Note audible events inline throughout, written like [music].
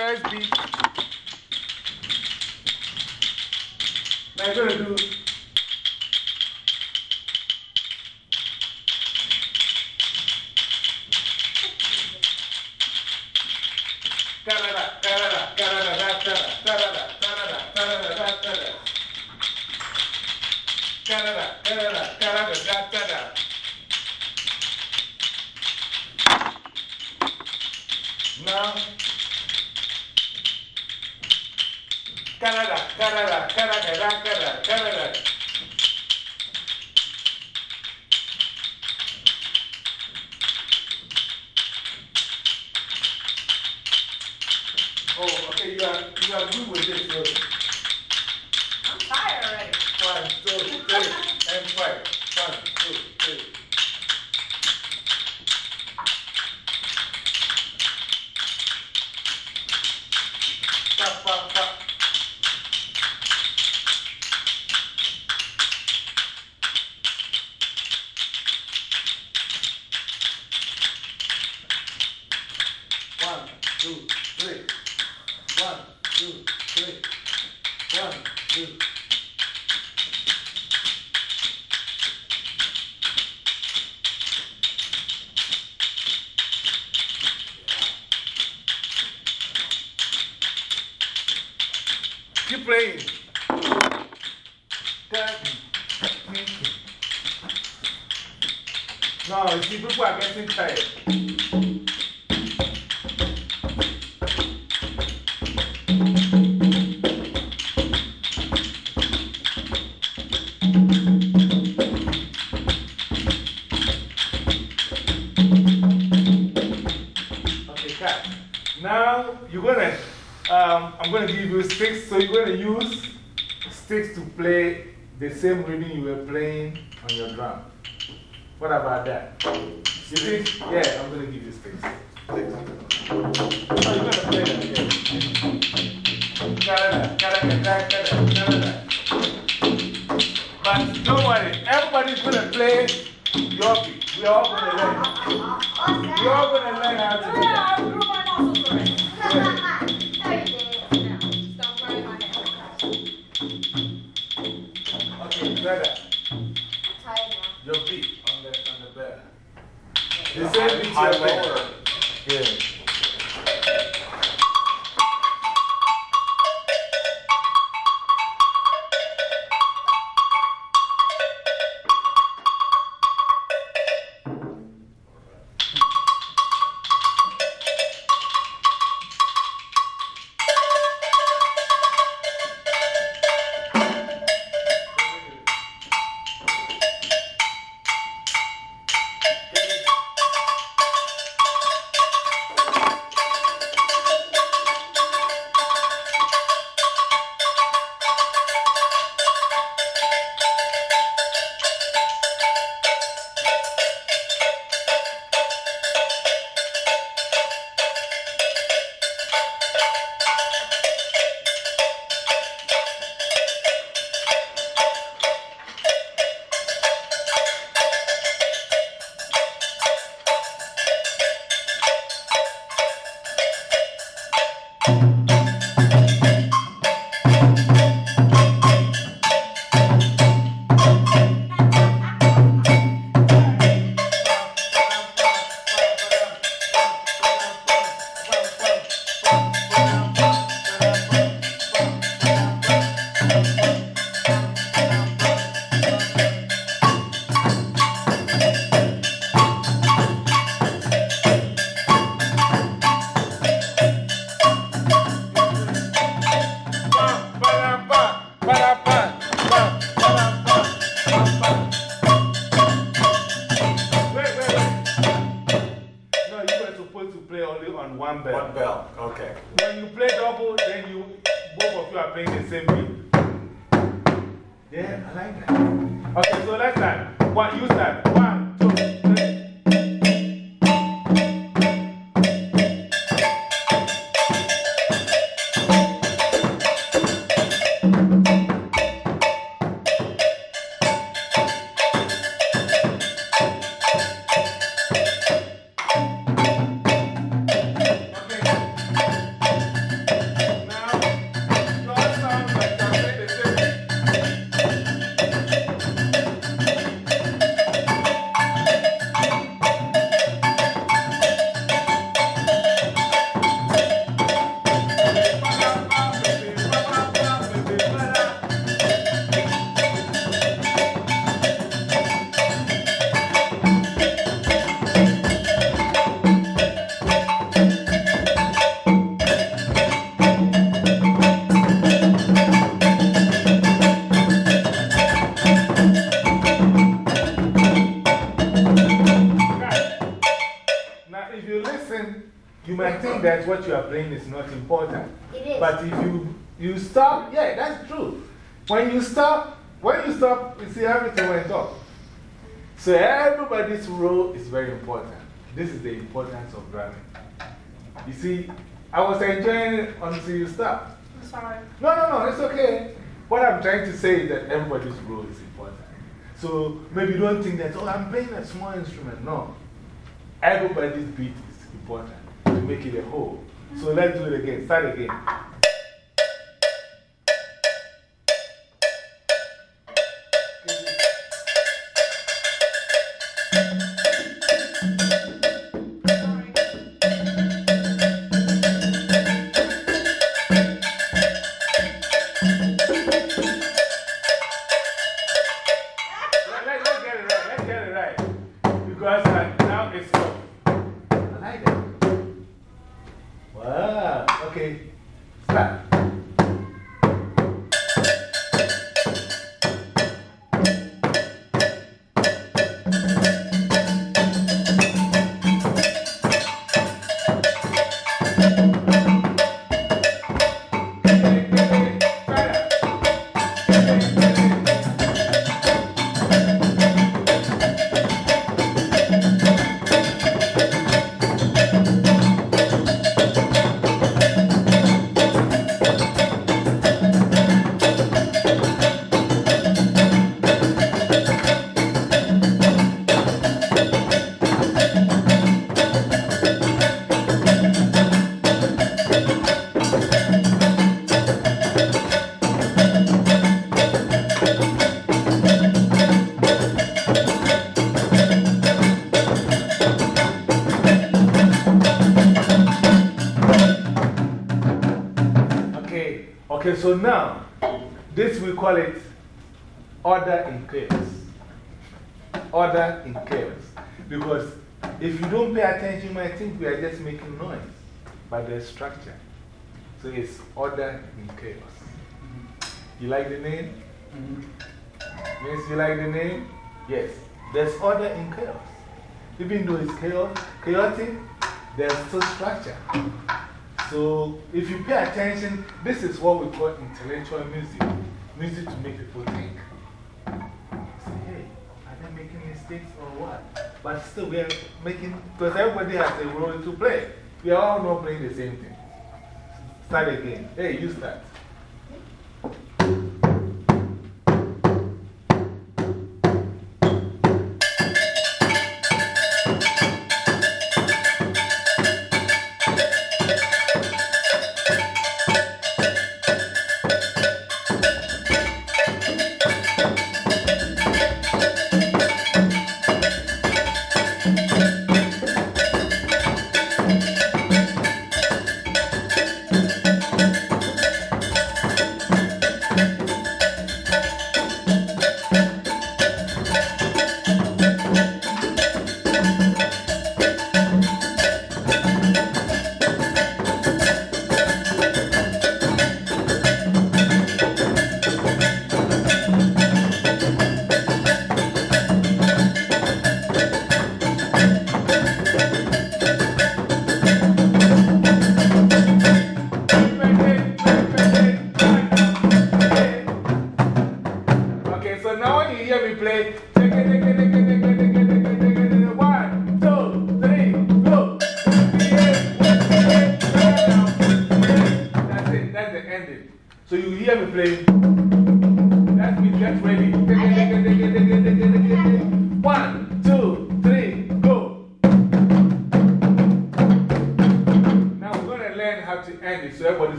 first beat. My gonna do same rhythm you were playing on your drum. What about that? You think? Yeah, I'm going to give you space. Six. Oh, you're going to play that. Yeah. double, then you, both of you are playing the same beat. Yeah, I like that. Okay, so let's start. What, you start. One. Of. You see, I was enjoying it until you stop. I'm sorry. No, no, no, it's okay. What I'm trying to say is that everybody's role is important. So maybe don't think that, oh, I'm playing a small instrument. No. Everybody's beat is important to make it a whole. So mm-hmm. let's do it again. Start again. Okay, so now, this we call it order in chaos. Order in chaos. Because if you don't pay attention, you might think we are just making noise, but there's structure. So it's order in chaos. You like the name? Mm-hmm. Yes. you like the name? Yes. There's order in chaos. Even though it's chaos, chaotic, there's still structure. So, if you pay attention, this is what we call intellectual music. Music to make people think. Say, hey, are they making mistakes or what? But still, we are making, because everybody has a role to play. We are all not playing the same thing. Start again. Hey, you start.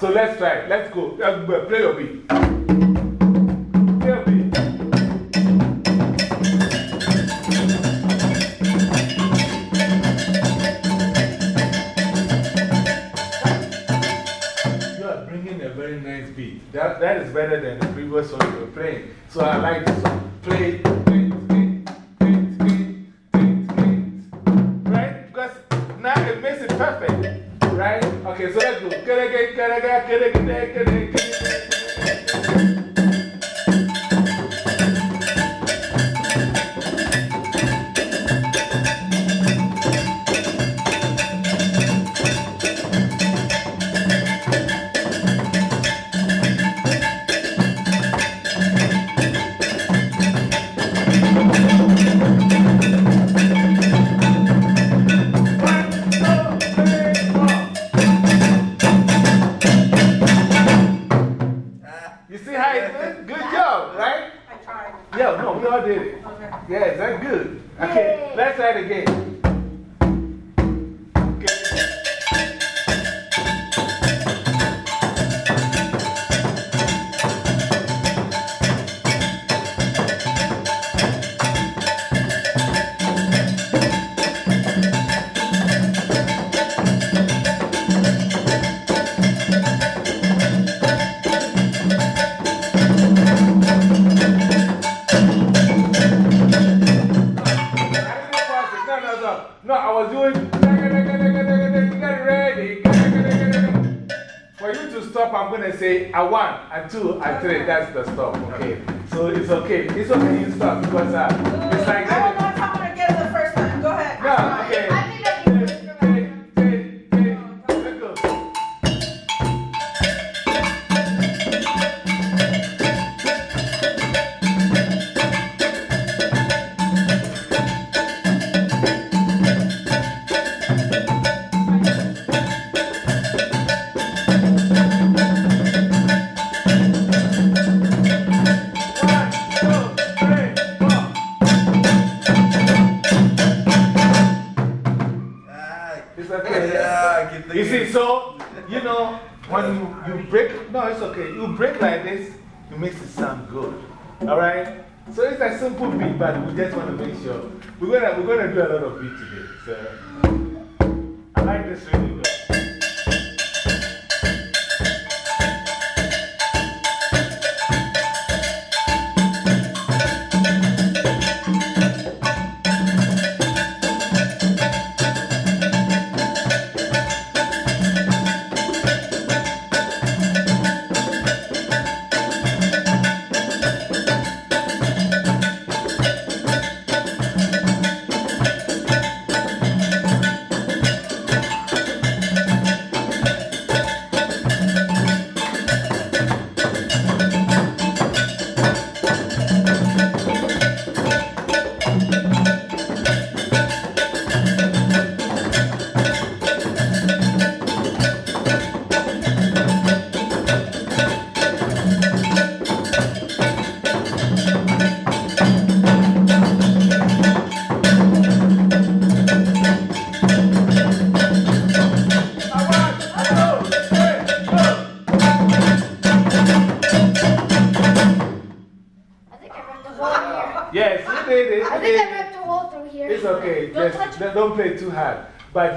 So let's try. Let's go. Play your beat. Play your beat. You are bringing a very nice beat. That, that is better than the previous song you were playing. So I like this. Play. Right? Kerege, kerege, kerege, kerege, kerege. Two, a three. That's the stop. Break, no, it's okay. You break like this, it makes it sound good. All right? So it's a simple beat, but we just want to make sure. We're going to we're gonna do a lot of beat today. So I like this really good.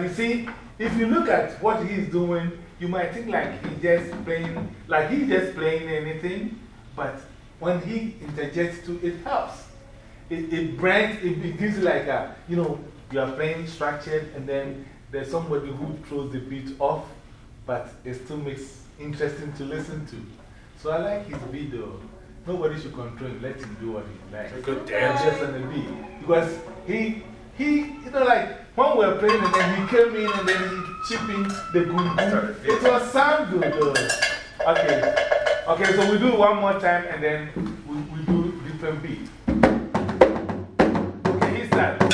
But you see, if you look at what he's doing, you might think like he's just playing, like he's just playing anything. But when he interjects to it helps. It, it brings, it, it gives you like a, you know, you are playing structured and then there's somebody who throws the beat off, but it still makes interesting to listen to. So I like his video. nobody should control him. Let him do what he likes. He could dance. Just on the beat. Because he, he, you know, like when we were playing and then he came in and then he chipped in the boom. It was sound good though. Okay. Okay, so we do it one more time and then we, we do different beat. Okay, he start.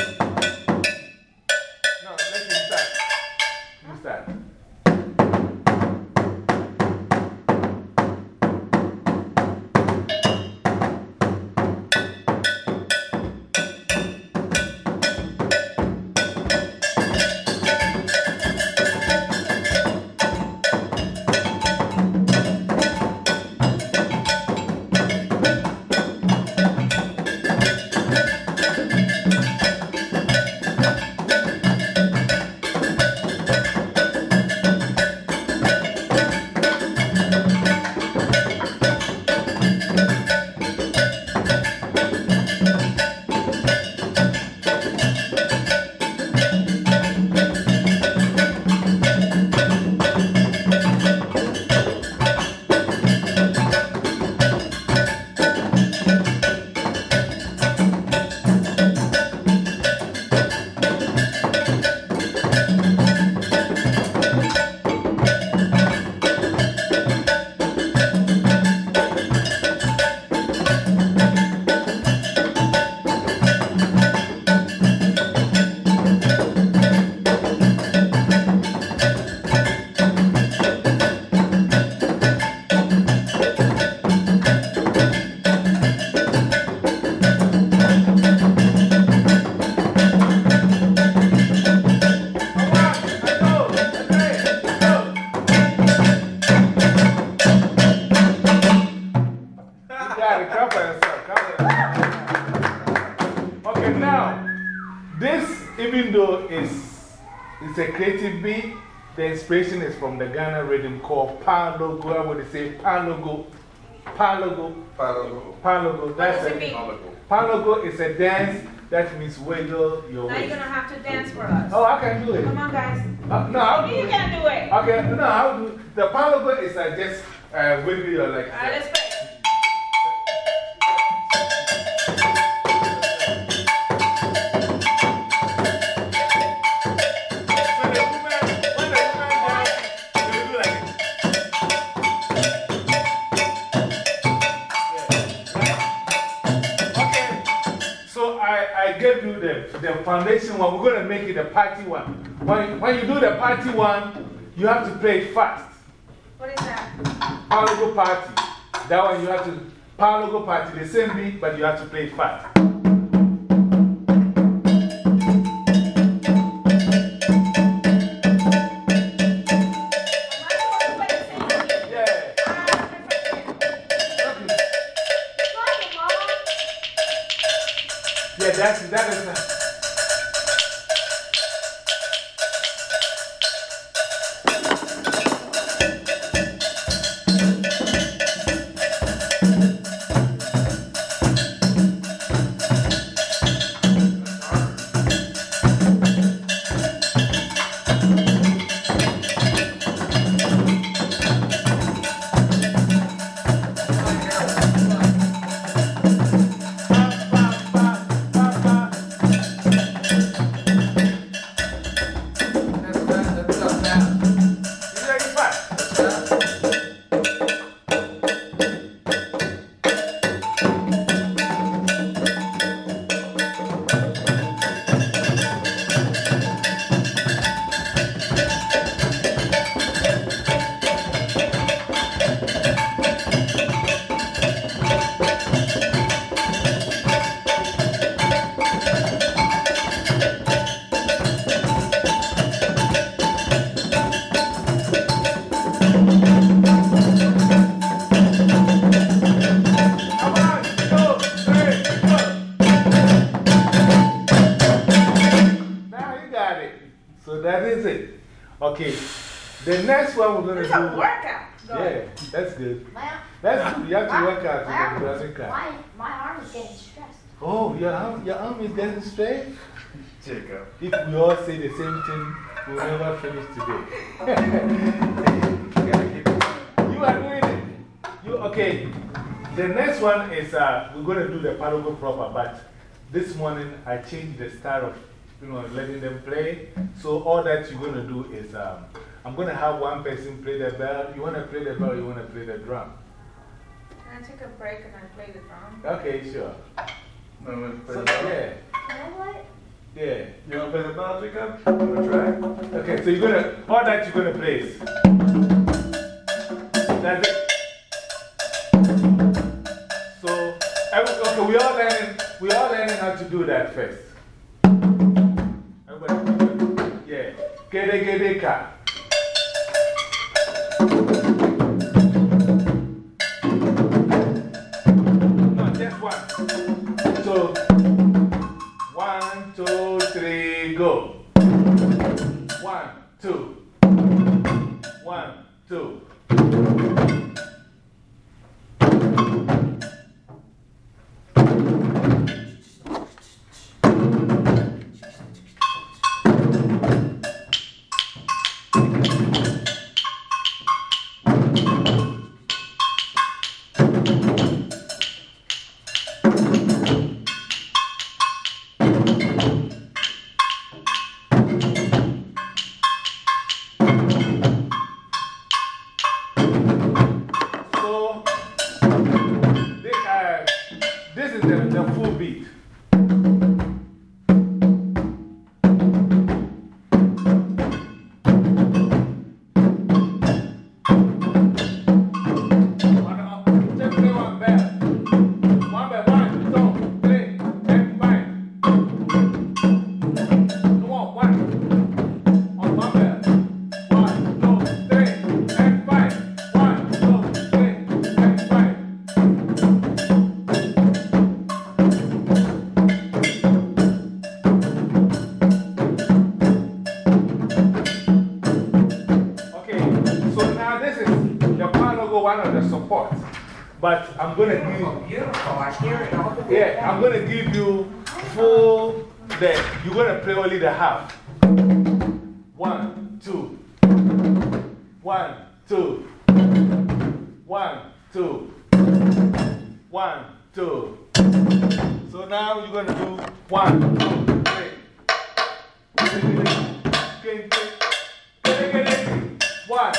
Inspiration is from the Ghana rhythm called Palogo. I would say Palogo. Palogo. Palogo. Palogo. What does That's it mean? Palogo. Palogo is a dance that means wiggle your Now you're gonna have to dance for us. Oh, I can do it. Come on, guys. Uh, no, I'll do You it. can do it. Okay, no, I'll do The Palogo is uh, just uh, wiggle your legs. All right, let's foundation one. We're going to make it a party one. When, when you do the party one, you have to play it fast. What is that? Palogo party. That one you have to, Palogo party, the same beat, but you have to play it fast. Next one we're It's a do. workout. Go. Yeah, that's good. My, That's good. You have to my- work out to my get arm- Brazilian card. My, my arm is getting stressed. Oh, your arm, your arm is getting straight? Jacob. If we all say the same thing, we'll never finish today. You gotta keep it. you are doing it. You, okay. the next one is uh, we're going to do the Palogo proper, but this morning I changed the style of you know, letting them play. So all that you're going to do is um, I'm going to have one person play the bell. You want to play the bell, you want to play the drum. Can I take a break and I play the drum? Okay, sure. So, yeah. Can I play? Yeah. You want to play the bell, Jacob? You want to try? Okay, so you're going to, all that you're going to play is. That's it. So, every, okay, we all learning, we all learning how to do that first. Everybody, yeah. Gede gede ka. Going to give Beautiful, Yeah, I'm going to give you full, the, you're going to play only the half. One, two. One, two. One, two. One, two. So now you're going to do one, two, three. One,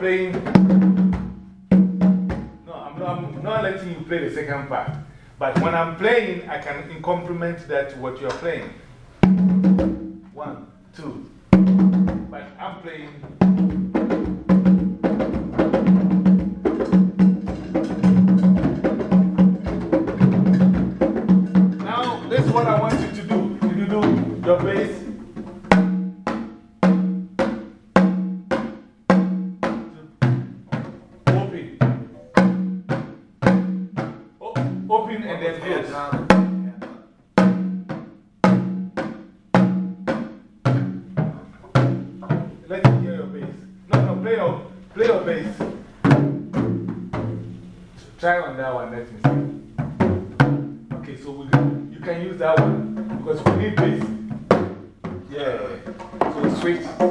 playing, no, I'm not, I'm not letting you play the second part. But when I'm playing, I can complement that what you're playing. One, two. But I'm playing. Try on that one, let me see. Okay, so we you can use that one because we need bass. Yeah. So switch.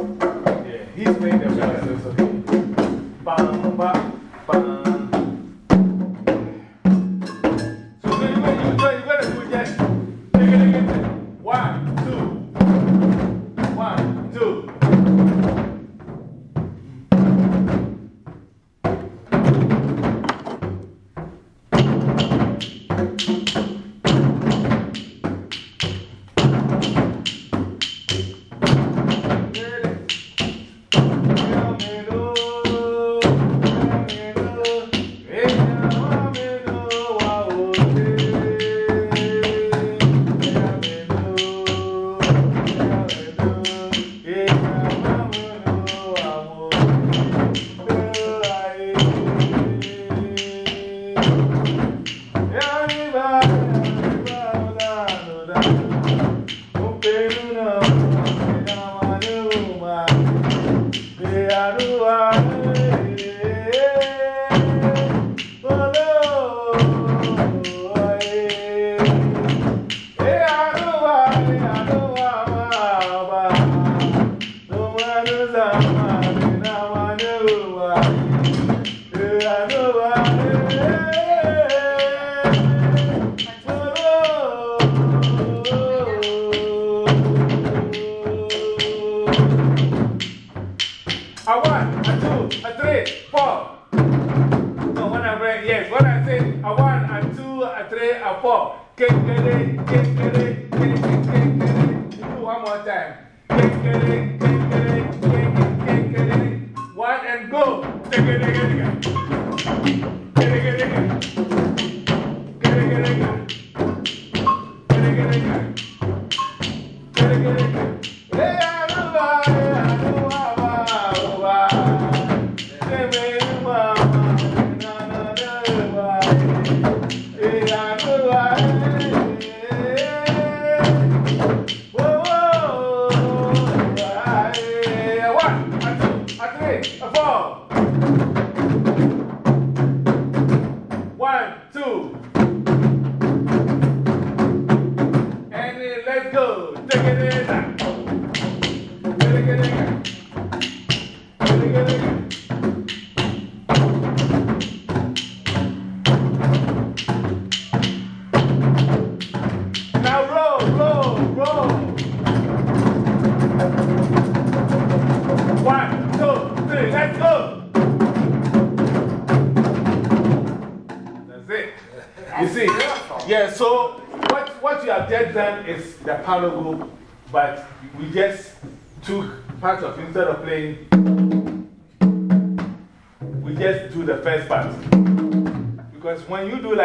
Thank you.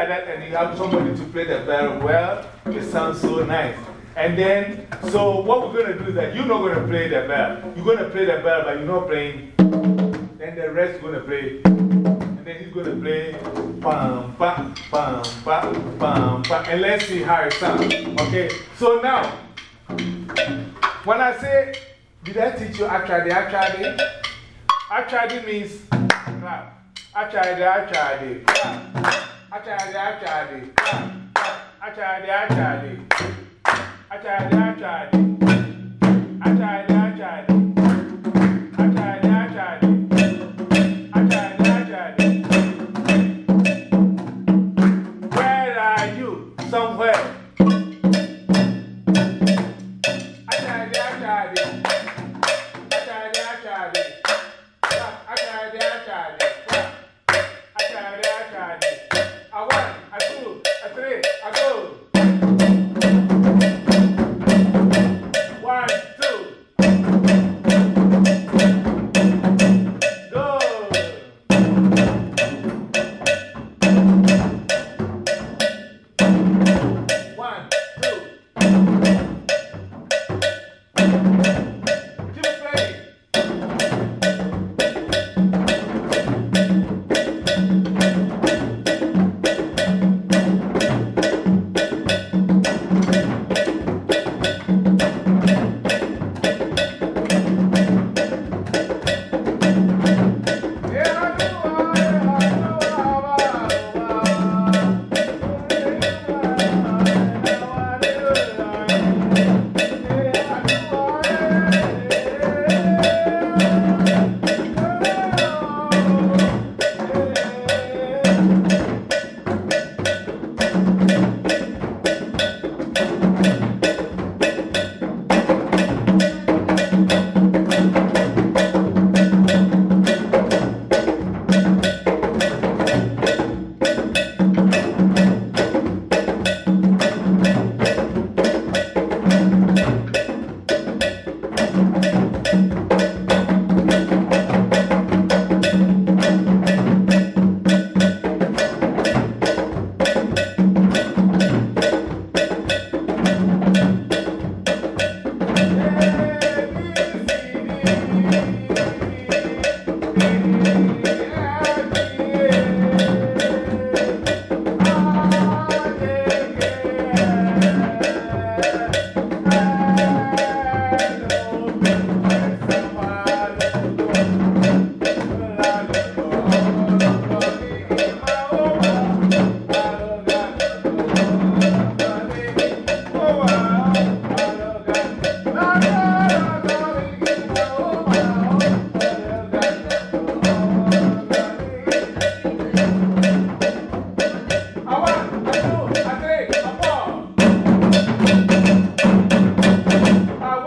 that and you have somebody to play the bell. well, it sounds so nice. And then, so what we're going to do is that you're not going to play the bell. You're going to play the bell, but you're not playing. Then the rest is going to play. And then he's going to play. Bam, bam, bam, bam, bam, bam. And let's see how it sounds. Okay? So now, when I say, did I teach you Atradi? Atradi? Atradi means clap. Atradi, Atradi, clap. Achadi, achadi. Achadi, achadi. Achadi, achadi. Achadi, achadi.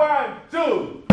One, two.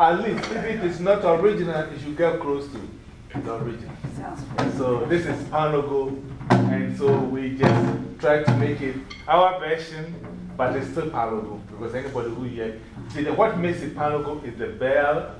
At least, if it is not original, it should get close to the original. So this is Palogo, and so we just try to make it our version, but it's still Palogo because anybody who hear, see, the, what makes it Palogo is the bell.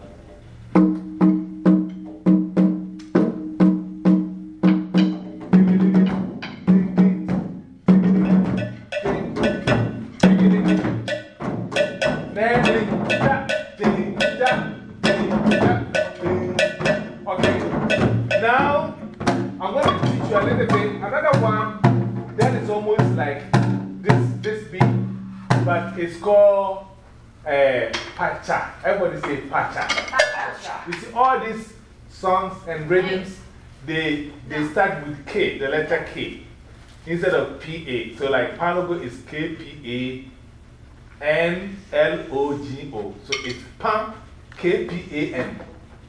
And rhythms, they, they start with K, the letter K, instead of PA. So, like Palogo is K P A N L O G O. So, it's Pam, K P A N.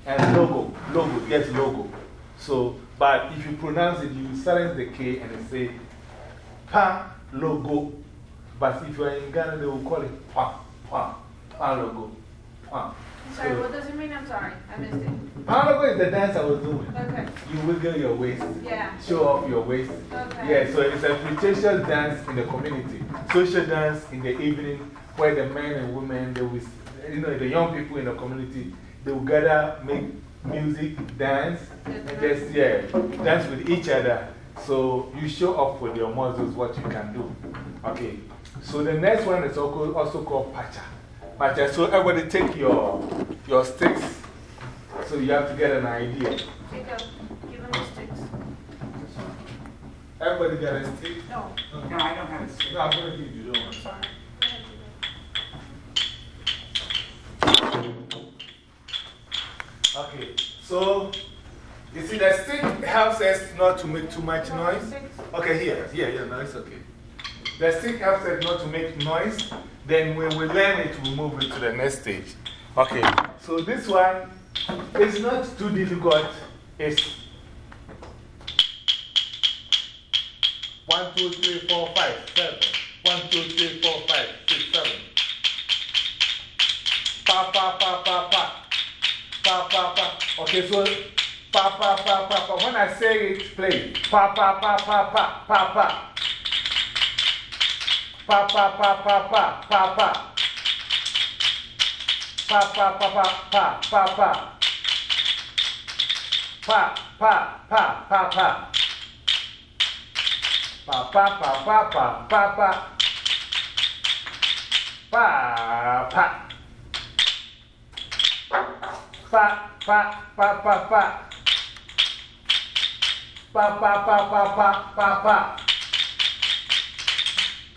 And logo, logo, yes, logo. So, but if you pronounce it, you silence the K and say Pa logo. But if you are in Ghana, they will call it Pa, Pa, Pa logo. Pa. Sorry, what does it mean? I'm sorry. I missed it. Pa is the dance I was doing. Okay. You wiggle your waist, Yeah. show off your waist. Okay. Yeah, so it's a flirtatious dance in the community. Social dance in the evening where the men and women, they will, you know, the young people in the community, they will gather, make music, dance, and just, yeah, dance with each other. So you show off with your muscles what you can do. Okay, so the next one is also, also called Pacha. Pacha, so everybody take your, your sticks. So you have to get an idea. Take a, give him the sticks. Everybody got a stick? No. No, I don't have a stick. No, I'm going to give you the one. Sorry. Go ahead, Julie. Okay, so you see, the stick helps us not to make too much noise. Okay, here, yeah, yeah, no, it's okay. The stick helps us not to make noise. Then when we learn it, we move it to the next stage. Okay, so this one is not too difficult. It's one, two, three, four, five, seven. One, two, three, four, five, six, seven. Pa, pa, pa, pa, pa. Pa, pa, pa. Okay, so pa, pa, pa, pa, pa. When I say it, play. Pa, pa, pa, pa, pa, pa, pa. Pa, pa, pa, pa, pa, pa, pa. Pa, pa, pa, pa, pa, pa, pa. Pa, pa, pa, pa, pa. Pa, pa, pa, pa, pa, pa, pa. Pa, pa. Pa, pa, pa, pa, pa. Pa, pa, pa, pa, pa, pa, pa. Pa,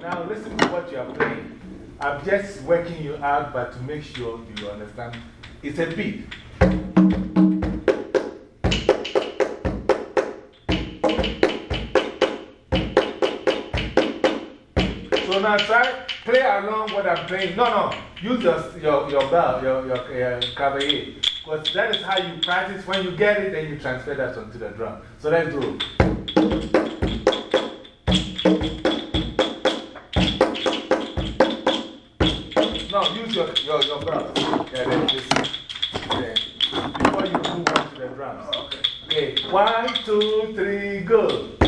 Now listen to what you are playing. I'm just working you out, but to make sure you understand, it's a beat. So now try, play along what I'm playing. No, no, use your, your, your bell, your, your clavier. Because that is how you practice. When you get it, then you transfer that onto the drum. So let's do it. No, use your, your, your bell. Yeah, then this, yeah. Before you move on to the drums. Oh, okay. Okay, one, two, three, go.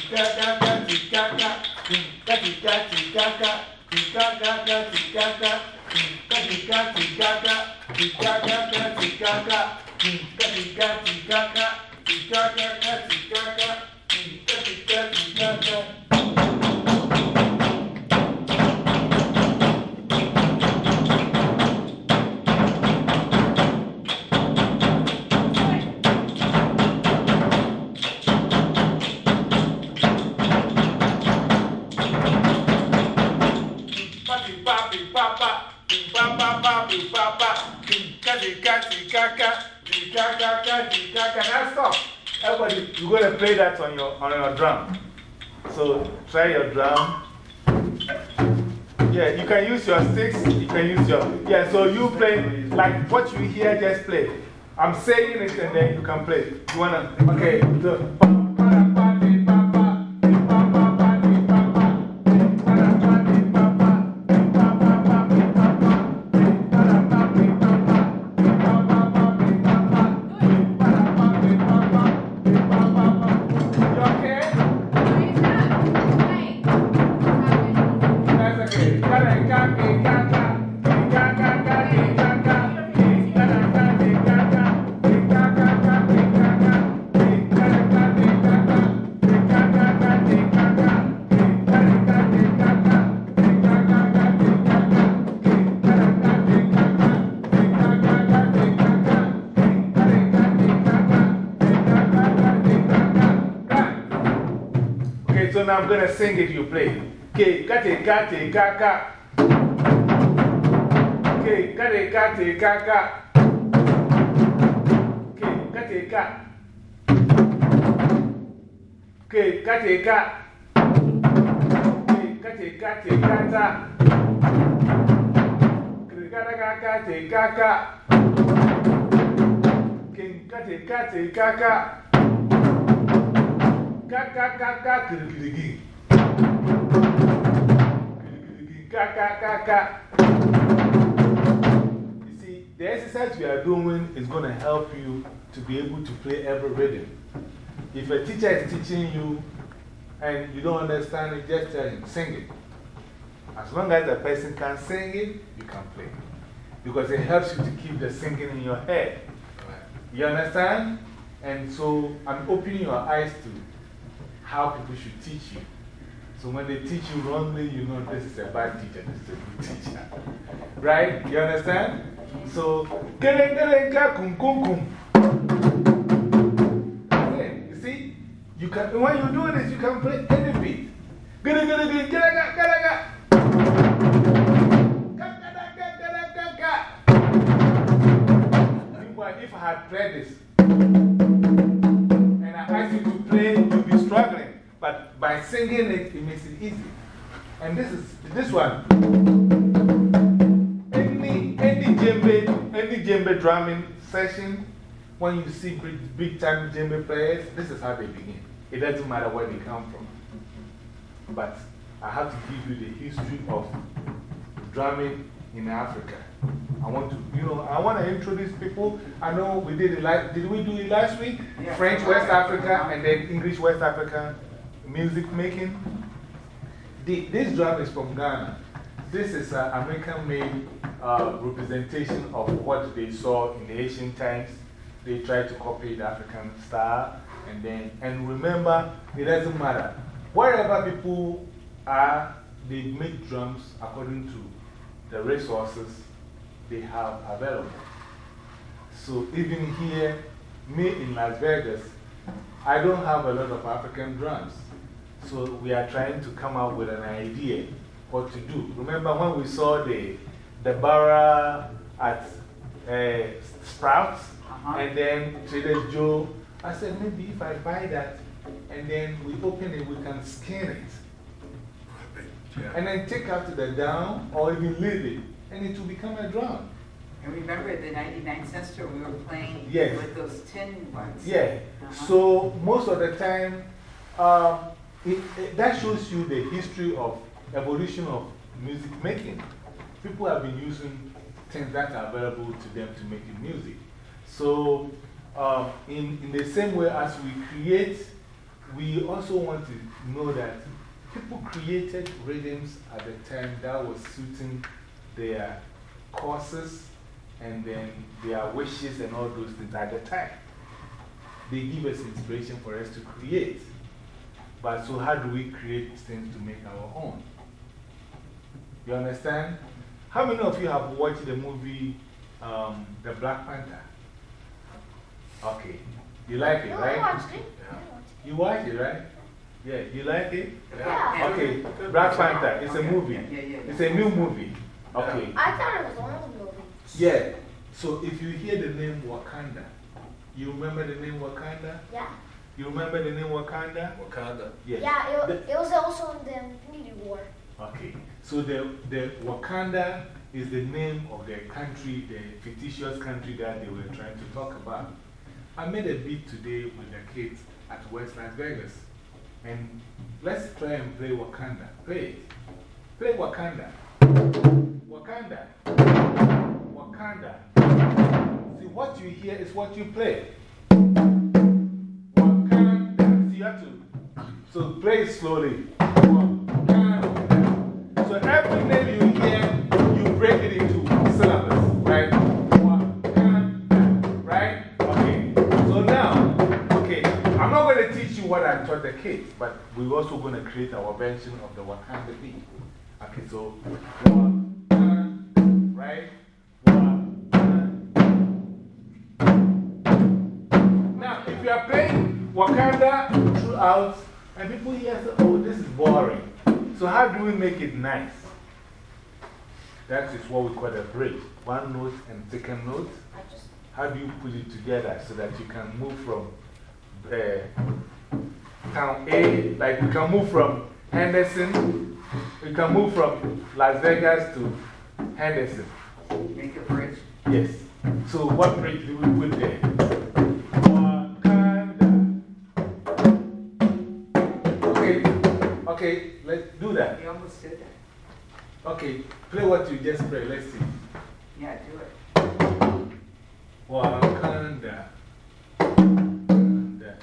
Chicago, Chicago, Chicago, Stop. Everybody, you're going to play that on your, on your drum. So try your drum. Yeah, you can use your sticks, you can use your. Yeah, so you play like what you hear, just play. I'm saying it and then you can play. You wanna. Okay. I'm going to sing it, you play. Okay, kate, kate, kaka. Okay, kate, kate, kaka. Okay, kate, ka. Okay, kate, ka. Okay, kate, kate, kata. Kate, kate, kaka. Okay, kate, kate, kaka. You see, the exercise we are doing is going to help you to be able to play every rhythm. If a teacher is teaching you and you don't understand it, just tell him, sing it. As long as the person can sing it, you can play. Because it helps you to keep the singing in your head. You understand? And so I'm opening your eyes to how people should teach you. So when they teach you wrongly, you know this is a bad teacher, this is a good teacher. [laughs] Right? You understand? So, kum kum kum. You see? You can, when you do this, you can play any beat. If I had played this, and I asked you to play, you'll be struggling. But by singing it, it makes it easy. And this is this one. Any, any djembe, any djembe drumming session, when you see big, big time djembe players, this is how they begin. It doesn't matter where they come from. but I have to give you the history of drumming in Africa. I want to, you know, I want to introduce people. I know we did it last, did we do it last week? Yeah. French West Africa and then English West Africa music making. The, this drum is from Ghana. This is an American made uh, representation of what they saw in the Asian times. They tried to copy the African style. And then, and remember, it doesn't matter. Wherever people are, they make drums according to the resources they have available. So even here, me in Las Vegas, I don't have a lot of African drums. So we are trying to come up with an idea what to do. Remember when we saw the, the Barra at uh, Sprouts -huh. and then Trader Joe? I said, maybe if I buy that and then we open it, we can skin it. And then take out to the down or even leave it, and it will become a drum. And remember the 99 cent store we were playing Yes. with those tin ones? Yeah. -huh. So, most of the time, um, it, it, that shows you the history of evolution of music making. People have been using things that are available to them to make music. So, um, in, in the same way as we create, we also want to know that people created rhythms at the time that was suiting their courses and then their wishes and all those things at the time. They give us inspiration for us to create. But so, how do we create things to make our own? You understand? How many of you have watched the movie um, The Black Panther? Okay. You like it, No, I right? watched it. I watched You watched it, right? Yeah, you like it? Yeah. Okay, Black Panther, it's a movie. Yeah, yeah, yeah. It's a new movie. Okay. I thought it was an old movie. Yeah. So if you hear the name Wakanda, you remember the name Wakanda? Yeah. You remember the name Wakanda? Wakanda. Yes. Yeah, it, it was also in the Infinity War. Okay. So the, the Wakanda is the name of the country, the fictitious country that they were trying to talk about. I made a beat today with the kids at West Las Vegas. And let's try and play Wakanda. Play it. Play Wakanda. Wakanda. Wakanda. See, what you hear is what you play. You have to. So play slowly. So every name you hear, you break it into syllables, right? Right? Okay. So now, okay, I'm not going to teach you what I taught the kids, but we're also going to create our version of the Wakanda beat. Okay, so Wakanda, right? Wakanda. Now, if you are playing Wakanda throughout, and people here say, oh, this is boring. So, how do we make it nice? That is what we call a bridge. One note and second note. How do you put it together so that you can move from uh, town A, like you can move from Henderson, you can move from Las Vegas to Henderson. Make a bridge. Yes. So, what bridge do we put there? Okay, play what you just played. Let's see. Yeah, do it. Wakanda. Wakanda.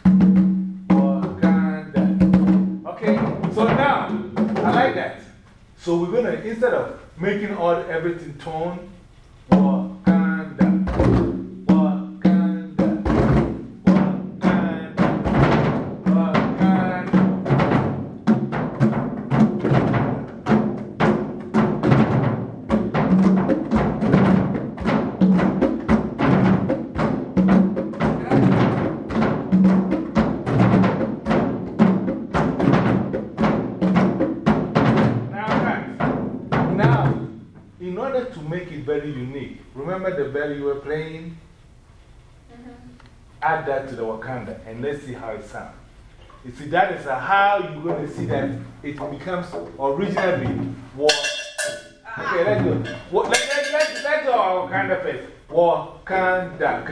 Wakanda. Okay, so now, I like that. So we're going to, instead of making all everything tone, Wakanda. That to the Wakanda and let's see how it sounds. You see, that is how you're going to see that it becomes originally war. Okay, let's go. Let, let, let, let's go Wakanda first. Wakanda.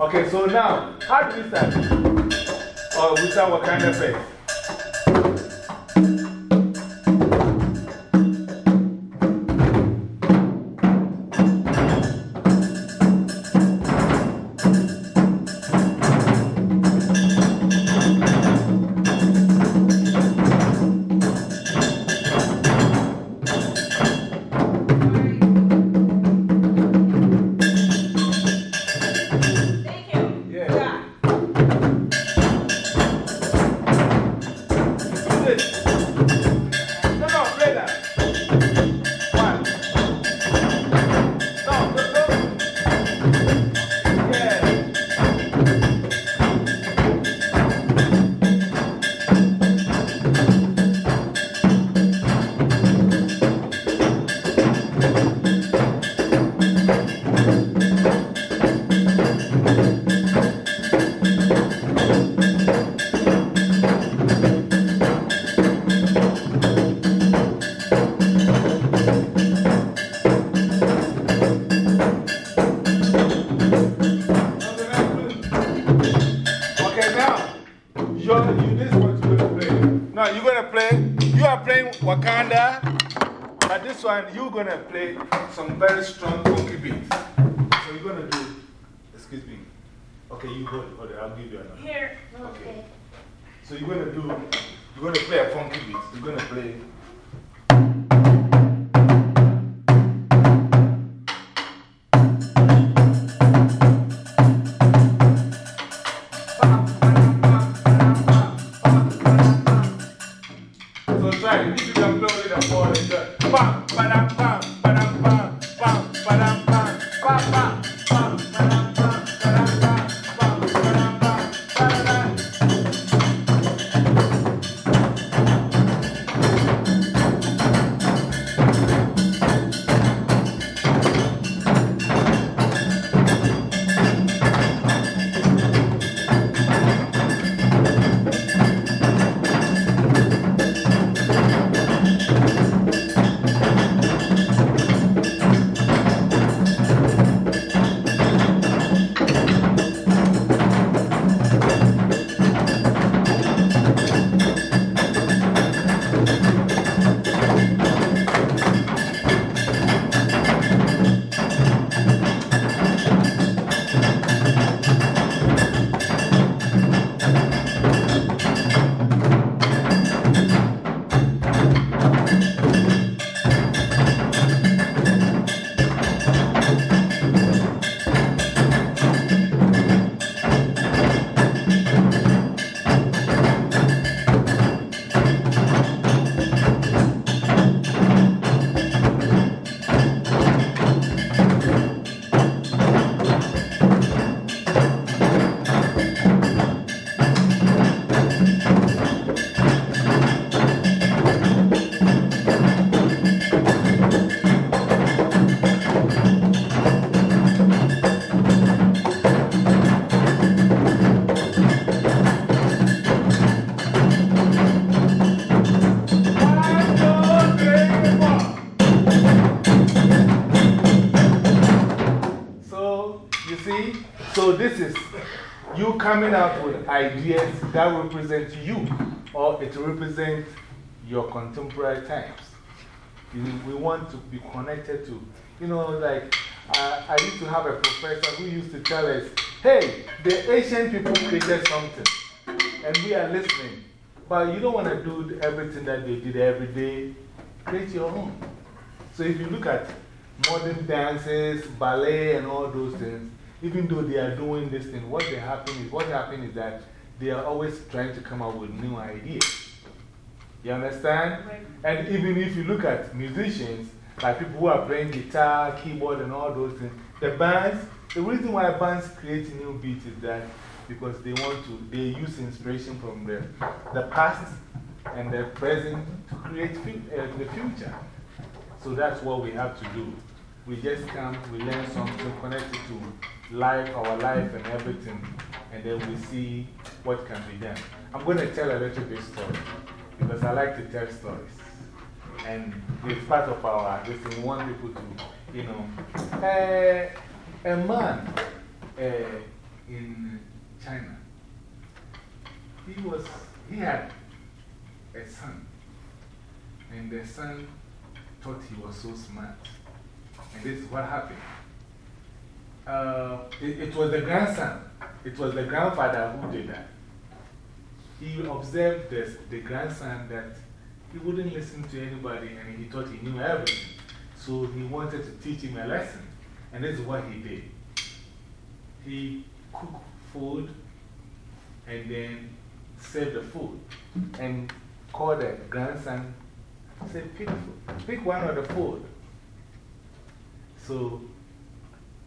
Okay, so now, how do we start? Or we start Wakanda first? You're going to play some very strong coming out with ideas that represent you, or it represents your contemporary times. We want to be connected to, you know, like I used to have a professor who used to tell us, hey, the ancient people created something, and we are listening. But you don't want to do everything that they did every day. Create your own. So if you look at modern dances, ballet, and all those things, even though they are doing this thing, what they happen is, what happen is that they are always trying to come up with new ideas. You understand? And even if you look at musicians, like people who are playing guitar, keyboard, and all those things, the bands, the reason why bands create new beats is that because they want to, they use inspiration from the, the past and the present to create uh, the future. So that's what we have to do. We just come, we learn something connect it to life, our life, and everything, and then we see what can be done. I'm going to tell a little bit story because I like to tell stories. And it's part of our, this we want people to, you know. Uh, a man uh, in China, he was, he had a son, and the son thought he was so smart. And this is what happened. Uh, it, it was the grandson, it was the grandfather who did that. He observed this, the grandson that he wouldn't listen to anybody and he thought he knew everything. So he wanted to teach him a lesson. And this is what he did. He cooked food and then served the food and called the grandson said, pick, pick one of the food. So,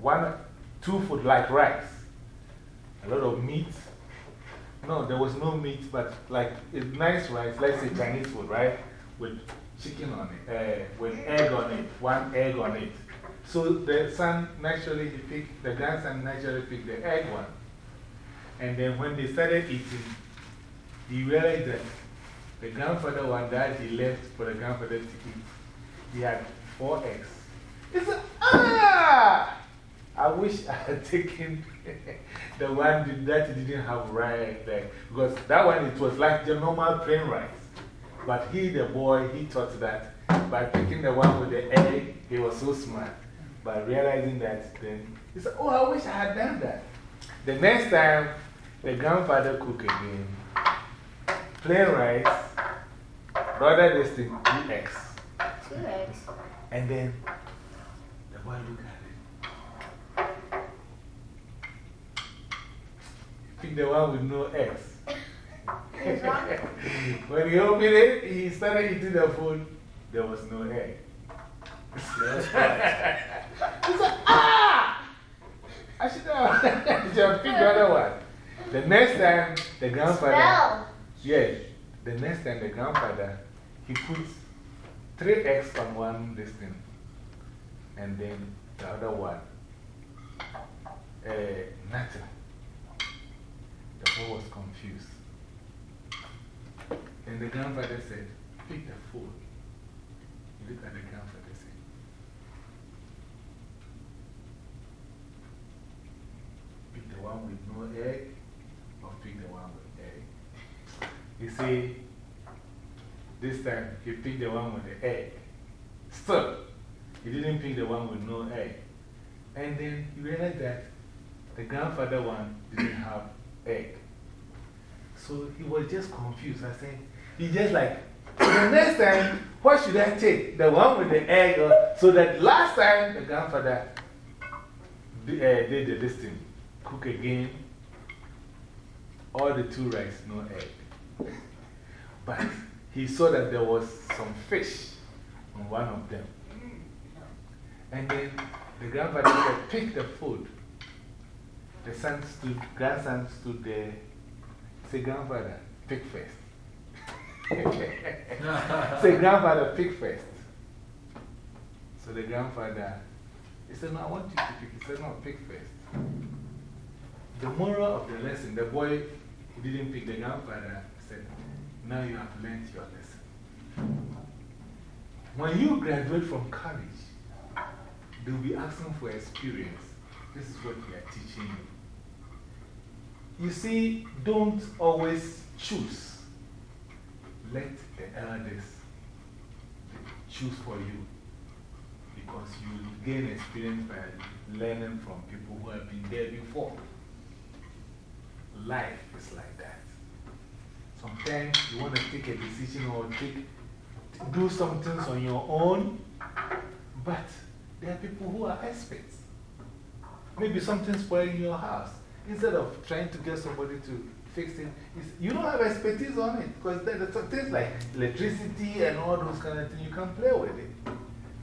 one, two food like rice, a lot of meat. No, there was no meat, but like it's nice rice, let's say Chinese food, right? With chicken on it, uh, with egg on it, one egg on it. So the son naturally, he picked, the grandson naturally picked the egg one. And then when they started eating, he realized that the grandfather one that he left for the grandfather to eat, he had four eggs. He said, Ah! I wish I had [laughs] taken [laughs] the one that didn't have rice there. Because that one, it was like the normal plain rice. But he, the boy, he thought that by picking the one with the egg, he was so smart. By realizing that, then he said, Oh, I wish I had done that. The next time, the grandfather cooked again. Plain rice, brother, this thing, two eggs. Two eggs. And then the boy looked at it. Pick the one with no eggs. [laughs] when he opened it, he started eating the food. There was no egg. [laughs] he said, Ah! I should have, I should have picked the other one. The next time, the grandfather. Smell. Yes. The next time, the grandfather, he puts three eggs on one this thing, and then the other one, uh, nothing. The was confused. And the grandfather said, Pick the food. He looked at the grandfather and said, Pick the one with no egg, or pick the one with egg. You see, this time he picked the one with the egg. Still, he didn't pick the one with no egg. And then he realized that the grandfather one didn't have egg. So he was just confused. I said, he just like, the next time, what should I take? The one with the egg? Or, so that last time the grandfather did, uh, did the listing, cook again, all the two rice, no egg. But he saw that there was some fish on one of them. And then the grandfather said, Pick the food. The son stood, grandson stood there. Say, Grandfather, pick first. [laughs] Say, Grandfather, pick first. So the grandfather, he said, No, I want you to pick. He said, No, pick first. The moral of the lesson, the boy who didn't pick the grandfather said, Now you have learned your lesson. When you graduate from college, they'll be asking for experience. This is what we are teaching you. You see, don't always choose. Let the elders choose for you because you gain experience by learning from people who have been there before. Life is like that. Sometimes you want to take a decision or take, do some things on your own, but there are people who are experts. Maybe something spoiled in your house. Instead of trying to get somebody to fix it, you don't have expertise on it because there are things like electricity and all those kind of things. You can play with it.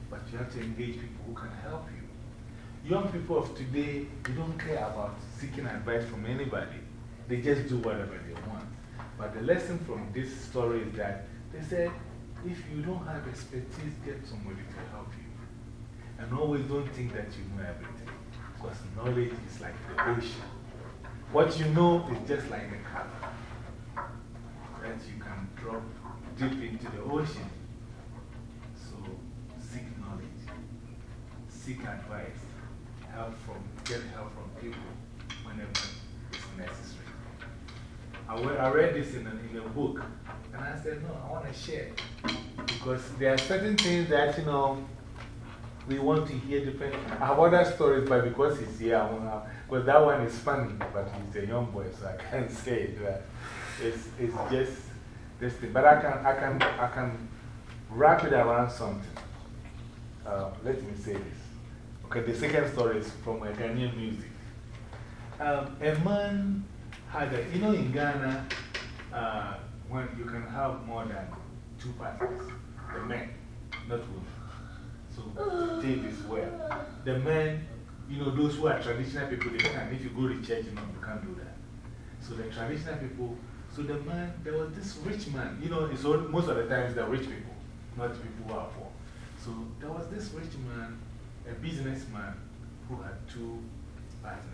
But you have to engage people who can help you. Young people of today, they don't care about seeking advice from anybody. They just do whatever they want. But the lesson from this story is that they said, if you don't have expertise, get somebody to help you. And always don't think that you know everything. Because knowledge is like the ocean. What you know is just like a cup that you can drop deep into the ocean. So seek knowledge, seek advice, help from, get help from people whenever it's necessary. I, I read this in a, in a book and I said, no, I want to share. Because there are certain things that, you know, we want to hear different. I have other stories, but because he's here, I want to. Because that one is funny, but he's a young boy, so I can't [laughs] say it. It's, it's just this thing. But I can, I can, I can wrap it around something. Uh, let me say this. Okay, the second story is from a Ghanaian music. Um, a man had a, you know, in Ghana, uh, when you can have more than two partners, the men, not women. So, take this well. The men, you know, those who are traditional people, they can, if you go to church, you know, you can't do that. So, the traditional people, so the man, there was this rich man, you know, it's all, most of the times they're rich people, not people who are poor. So, there was this rich man, a businessman, who had two partners.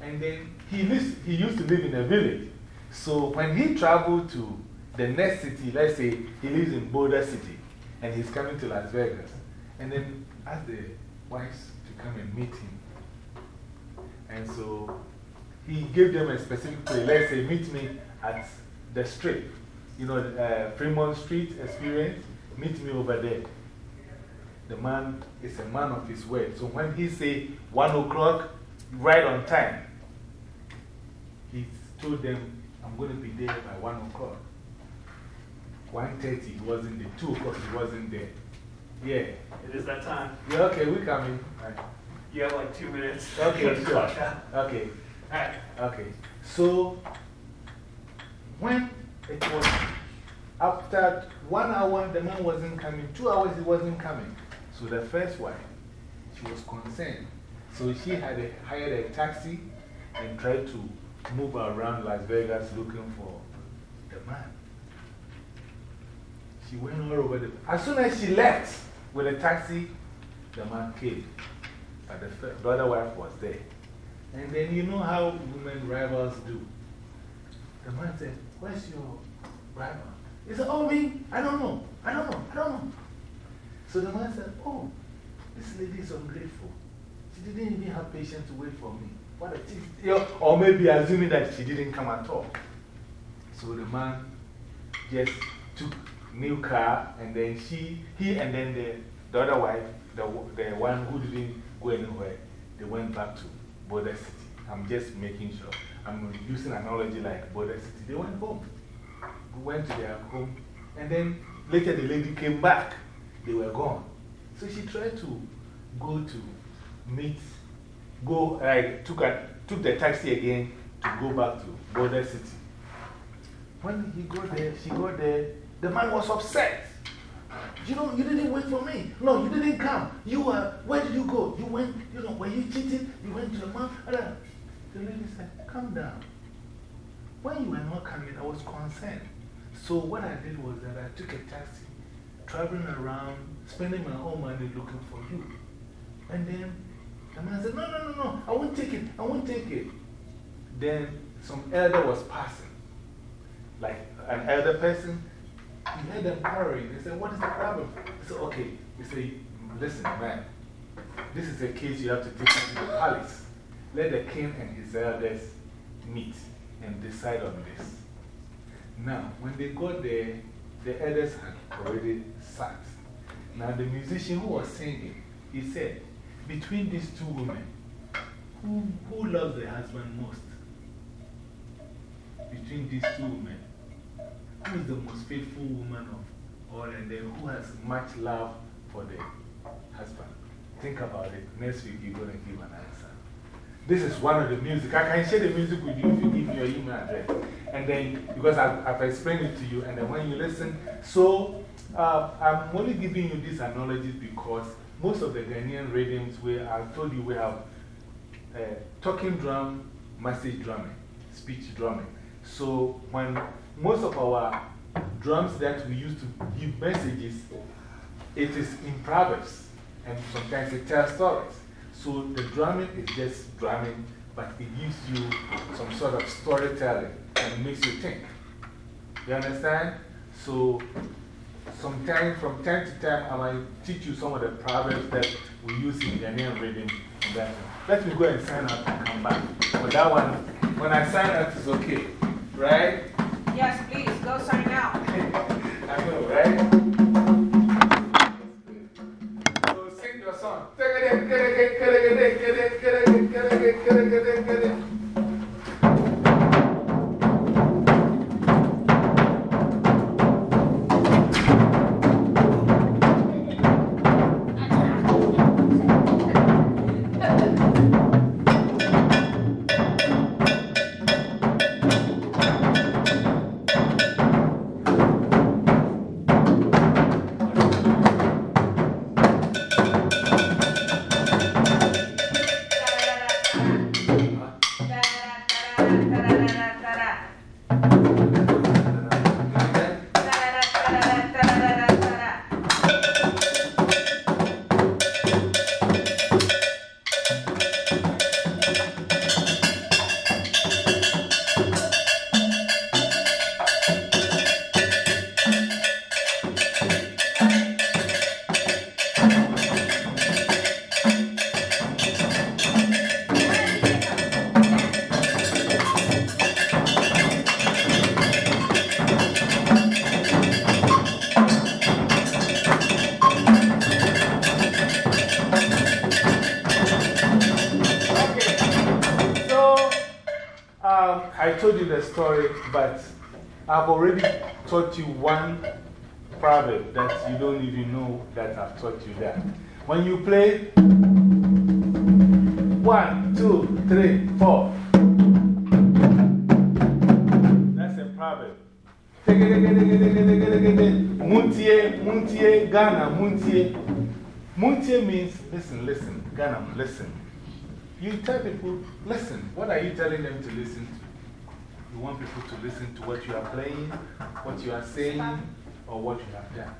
And then he, lives, he used to live in a village. So, when he traveled to the next city, let's say he lives in Boulder City, and he's coming to Las Vegas. And then ask the wives to come and meet him. And so he gave them a specific place. Let's say, meet me at the strip. you know, uh, Fremont Street experience, meet me over there. The man is a man of his word. So when he say 1 o'clock, right on time, he told them, I'm going to be there by 1 o'clock. 1.30, he wasn't there. 2 o'clock, he wasn't there. Yeah. It is that time. Yeah, okay, we're coming. Right. You have like two minutes. Okay, [laughs] sure. Okay, Alright. okay. So, when it was after one hour, the man wasn't coming, two hours, he wasn't coming. So, the first wife, she was concerned. So, she had a, hired a taxi and tried to move around Las Vegas looking for the man. She went all over the. As soon as she left with a taxi, the man came. But the, the other wife was there. And then you know how women rivals do. The man said, Where's your rival? He said, Oh, me? I don't know. I don't know. I don't know. So the man said, Oh, this lady is ungrateful. She didn't even have patience to wait for me. What a thief. Or maybe assuming that she didn't come at all. So the man just took new car and then she, he and then the, the other wife, the, the one who didn't go anywhere, they went back to Boulder City. I'm just making sure. I'm using analogy like Boulder City. They went home. We went to their home and then later the lady came back. They were gone. So she tried to go to meet, go, like, took, a, took the taxi again to go back to Boulder City. When he got there, she got there, the man was upset. You know, you didn't wait for me. No, you didn't come. You were, where did you go? You went, you know, were you cheating? You went to the man. The lady said, Calm down. When you were not coming, I was concerned. So what I did was that I took a taxi, traveling around, spending my own money looking for you. And then the man said, No, no, no, no, I won't take it. I won't take it. Then some elder was passing, like an elder person. He heard them quarreling. He said, What is the problem? He said, Okay. He said, Listen, man, this is a case you have to take to the palace. Let the king and his elders meet and decide on this. Now, when they got there, the elders had already sat. Now, the musician who was singing, he said, Between these two women, who, who loves the husband most? Between these two women, who is the most faithful woman of all, and then who has much love for the husband? Think about it. Next week, you're going to give an answer. This is one of the music. I can share the music with you if you give me your email address. And then, because I've, I've explained it to you, and then when you listen. So, uh, I'm only giving you these analogies because most of the Ghanaian rhythms, where I told you we have uh, talking drum, message drumming, speech drumming. So, when most of our drums that we use to give messages, it is in Proverbs, and sometimes it tells stories. So the drumming is just drumming, but it gives you some sort of storytelling and makes you think. You understand? So sometimes, from time to time, I might teach you some of the proverbs that we use in Ghanaian that. Let me go and sign up and come back. But that one, when I sign up, it's okay. Right? Yes, please, go sign out. I know, right? So sing your song. Told you the story, but I've already taught you one proverb that you don't even know that I've taught you that. When you play one, two, three, four, that's a proverb. Muntie, Muntie, Ghana, Muntie. Muntie means listen, listen, Ghana, listen. You tell people, listen. What are you telling them to listen to? You want people to listen to what you are playing, what you are saying, or what you have done.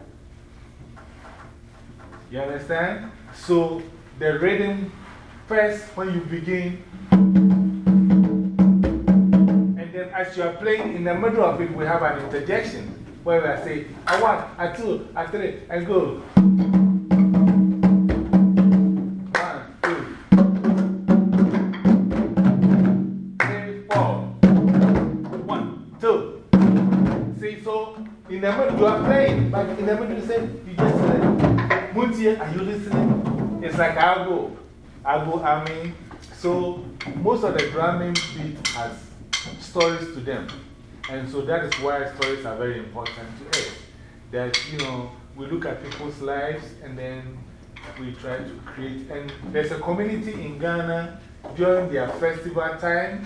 You understand? So, the rhythm first, when you begin, and then as you are playing, in the middle of it, we have an interjection where we say, a one, a two, a three, and go. In the middle, you are playing, but in the middle, you say, you just say, Muntie, are you listening? It's like I'll go, I'll go, I mean. So most of the drumming beat has stories to them. And so that is why stories are very important to us. That, you know, we look at people's lives and then we try to create. And there's a community in Ghana during their festival time.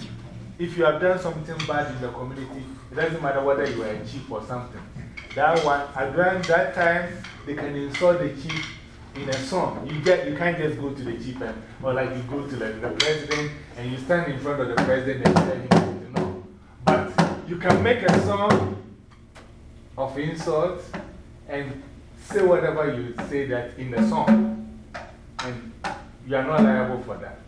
If you have done something bad in the community, it doesn't matter whether you are a chief or something. That one, around that time, they can insult the chief in a song. You, get, you can't just go to the chief and, or like you go to like the president and you stand in front of the president and tell him something. know. But you can make a song of insults and say whatever you say that in the song. And you are not liable for that.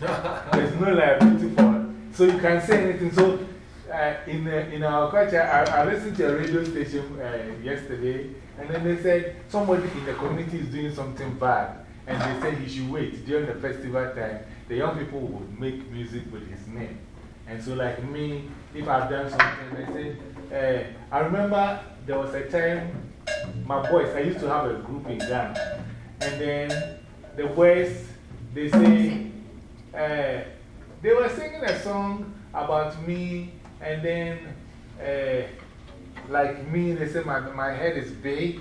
[laughs] There's no liability for it. So you can say anything. So uh, in, uh, in our culture, I, I listened to a radio station uh, yesterday, and then they said somebody in the community is doing something bad. And they said he should wait during the festival time. The young people would make music with his name. And so, like me, if I've done something, they said, I remember there was a time my boys, I used to have a group in Ghana. And then the boys, they say, they were singing a song about me, and then, uh, like me, they say my, my head is big.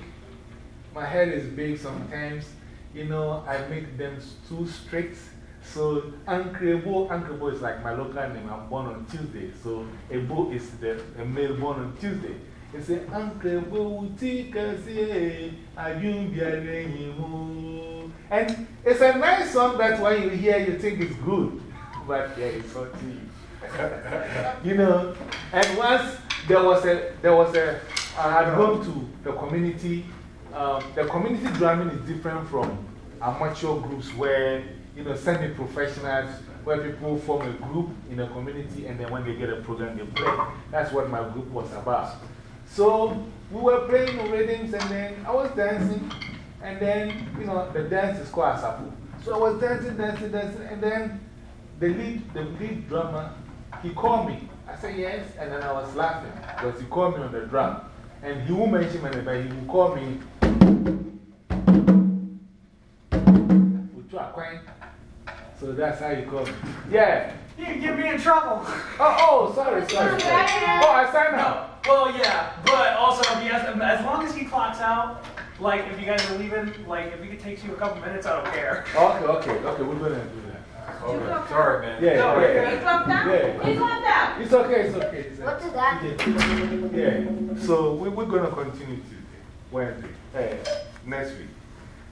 My head is big sometimes. You know, I make them too strict. So, Ankrebo, Ankrebo is like my local name. I'm born on Tuesday. So, Ebo is the a male born on Tuesday. They say, Ankrebo, Utikasi, Ayumbianehimu. And it's a nice song that when you hear, you think it's good. [laughs] But yeah, it's not to you. You know, and once there was a, there was a, I had gone to the community. Um, the community drumming is different from amateur groups where, you know, semi professionals, where people form a group in a community and then when they get a program, they play. That's what my group was about. So we were playing the rhythms and then I was dancing. And then, you know, the dance is called Asapu. So I was dancing, dancing, dancing. And then the lead, the lead drummer, he called me. I said, yes. And then I was laughing because he called me on the drum. And he won't mention my name, but he will call me. So that's how you call me. Yeah. You can get me in trouble. Oh, oh, sorry, sorry. sorry. Oh, I signed up. Well, yeah, but also, if he has, as long as he clocks out, like if you guys are leaving, like if it takes you a couple minutes, I don't care. Okay, okay, okay, we're going to do that. Okay. Sorry, man. Yeah, No, yeah. you clocked out? Yeah. You clocked out? It's okay, it's okay. It's What does that mean? Yeah. So we, we're going to continue Tuesday, Wednesday, uh, next week.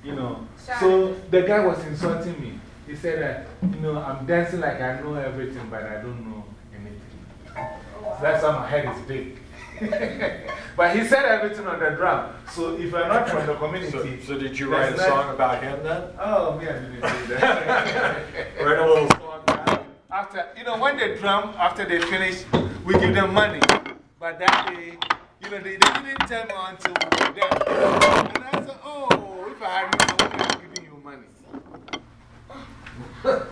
You know, so the guy was insulting me. He said that, you know, I'm dancing like I know everything, but I don't know anything. So that's why my head is big. [laughs] but he said everything on the drum. So if you're not from the community. So, so did you write a not- song about him then? Oh, me, I didn't do that. [laughs] Write a little song about him? after, you know, when they drum, after they finish, we give them money. But that day, you know, they, they didn't tell me until we were there. And I said, oh, if I had known, I would have given you money. [laughs]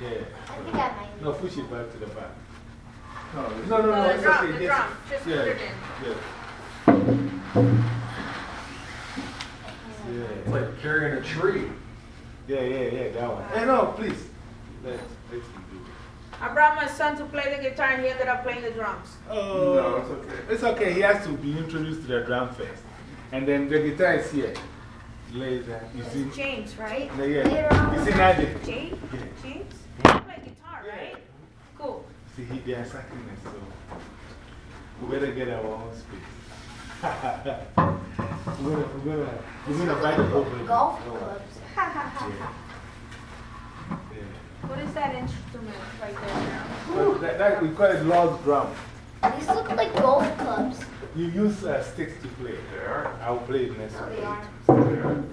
yeah. I think I might. No, push it back to the back. No, No, no, no, No, the it's drum, okay. the just- drum. Just yeah, put it in. Yeah. Yeah. It's like carrying a tree. Yeah, yeah, yeah, that one. Uh-huh. Hey, no, please. Let, let's do it. I brought my son to play the guitar and he ended up playing the drums. Oh, no, it's okay. It's okay. He has to be introduced to the drum first. And then the guitar is here. Later. You see? James, right? Yeah, yeah. You see Nadia? James? Yeah. James? You play guitar, right? Cool. See, he, they are sacking us, so we better get our own space. we're gonna, we're gonna, we're gonna buy the whole building. Golf Oh, clubs. [laughs] Yeah. What is that instrument right there now? But that, that, we call it log drum. These look like golf clubs. You use uh, sticks to play. There. I'll play it next No, week. they aren't.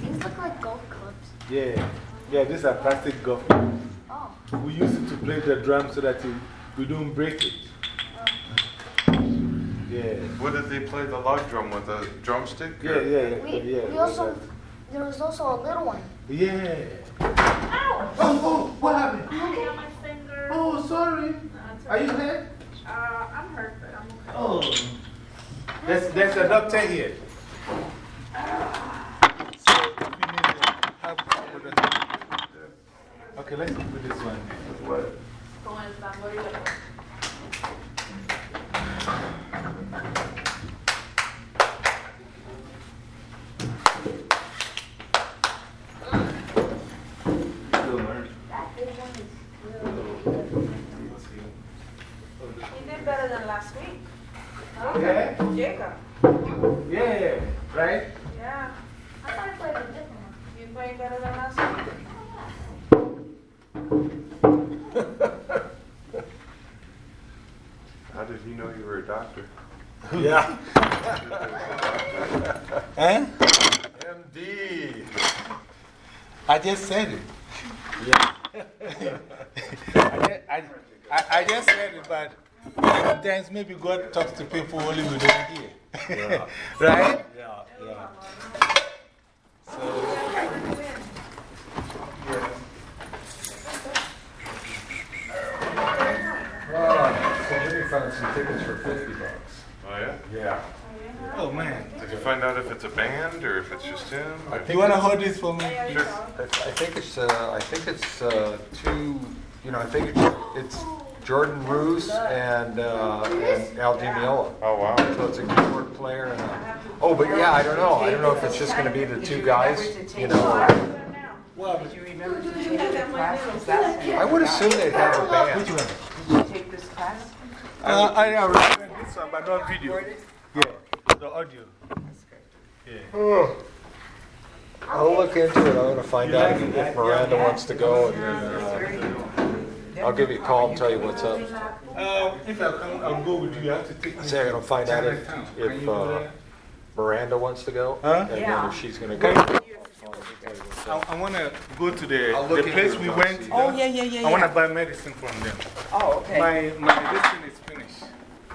These look like golf clubs. Yeah, yeah, these are plastic golf clubs. Oh. We use it to play the drum so that you, we don't break it. Yeah. What did they play the log drum with? A drumstick? Yeah, yeah, yeah. We, yeah, we also, there was also a little one. Yeah. Oh, oh, what happened? I got my finger. Oh, sorry. No, Are you hurt? Uh, I'm hurt, but I'm okay. Oh. There's, there's a doctor here. So, if you need help with the- Okay, let's do this one. Con el tambor y la That big one is really, really good. He did better than last week. Huh? Yeah? Jacob. Yeah, right? Yeah. I thought I played a different one. You playing better than last week. [laughs] How did he know you were a doctor? Yeah. [laughs] Eh? MD. I just said it. Yeah. [laughs] I, just, I, I, I just said it, but sometimes maybe God talks to people only we don't hear. Yeah. right? Yeah, yeah. Oh, so we found some tickets for 50 bucks. Oh, yeah? Yeah. Oh, man. Did you find out if it's a band or if it's just him? I think You want to hold this for me? Sure. I I think it's, uh, I think it's uh, two, you know, I think it's, it's Jordan Rudess and, uh, and Al Di Meola. Oh, wow. So it's a keyboard player and a, oh, but yeah, I don't know. I don't know if it's just going to be the two guys, you know. Well, Did you remember to take the class? 'Cause that's- I would assume they'd have a band. which? Did you take this class? Uh, I have recorded this one, but not video. Yeah, the audio. Oh. I'll look into it. I'm going to find out if Miranda wants to go and then uh, I'll give you a call and tell you what's up. Um, if I come, I'll go with you. You have to take me Say I'm going to find out if, if uh. Miranda wants to go Huh? and then Yeah. if she's going to Okay. go. I, I want to go to the, the place we went. see. Oh, yeah, yeah, yeah, I want to buy medicine from them. Oh, okay. My, my medicine is finished.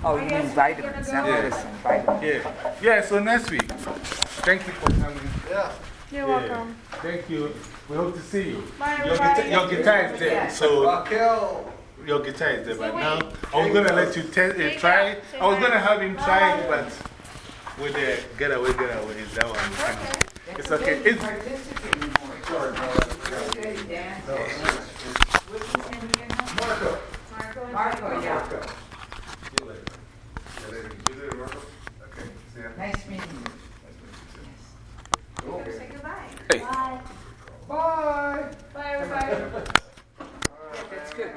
Oh, you mean vitamins, not medicine, vitamins. Yeah. Yeah, so next week. Thank you for coming. Yeah. You're Yeah. welcome. Thank you. We hope to see you. Bye, Your guitar, your guitar is there. So your guitar is there. But now I was going to let you test, uh, try it. it. I was going to have him try it, but with the getaway, getaway, is that one? It's okay. It's, Participating more. Okay, Dan. What's his name again? Marco. Marco, yeah. Okay, see ya. Nice meeting you. Say goodbye. Bye. Bye. Bye, everybody. [laughs] That's good.